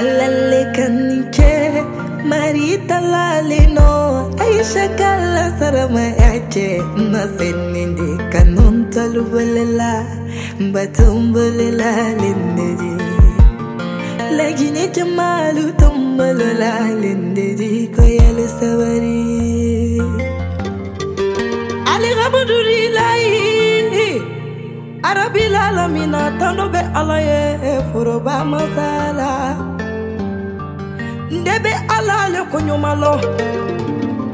alalle kannice marita lalino aisha kala sarama yace na senninde kanun talubalela batumbalela lindeji lagine jamalu tumbalala lindeji koyal sabari ali hamdulillahi arabil alamina tano be ala foroba masala nde ala le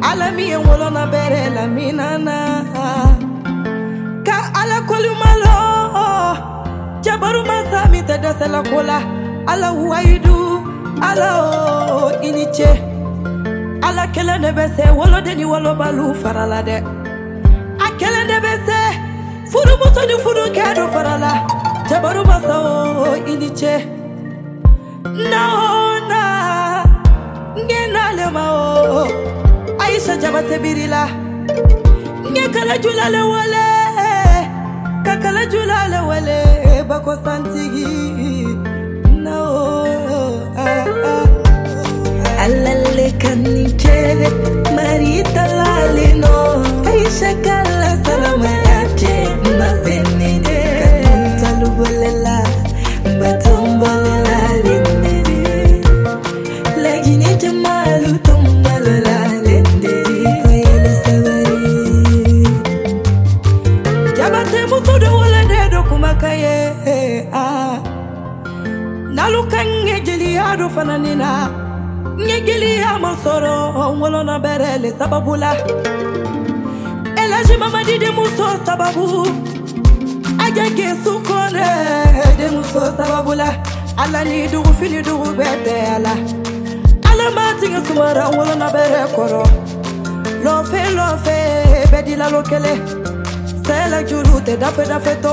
ala min ye wolona bɛrɛ laminana ka ala kolumalo jabaru masa min tɛ dɛsɛla ko la ala wayidu ala o i ni ce ala kelen de bɛ se woloden ni wolobalu farala dɛ a kelen de bɛ se furumuso ni furukɛ do farala. Jabaru masa o i ni ce na aisha jabate birila nge kala julale wale. Ka kala julale wale. Bako santigi ah. nalukan ŋe jeliya do fananina ŋe jeliya ma sɔrɔ ŋolona bɛrɛle sababu la elaji mamadi denmuso sababu ajake sukɔnɛ denmuso sababu la ala ni dugu fini dugu ala. Ma tigɛ sumara ŋolona bɛrɛ kɔrɔ lɔfɛ lɔfɛ bɛɛ dilalo kelen sɛlɛ juru tɛ dafe dafe to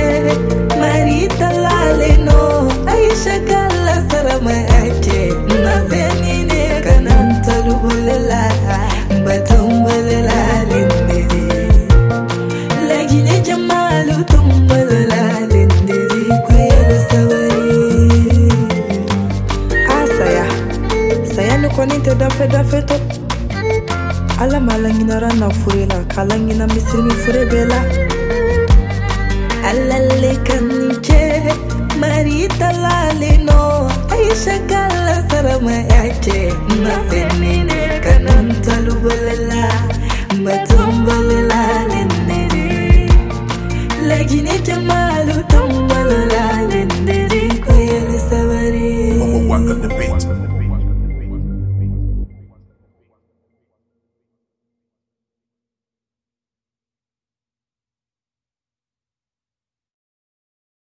saya ni kɔni tɛ dafe dafe to ala ma laɲinara na fure la k'a laɲina misirimi bɛɛ la alalle kannice marita lalino aisha kala sarama yace mafennide kanantalubolela batumbolela